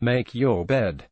Make your bed.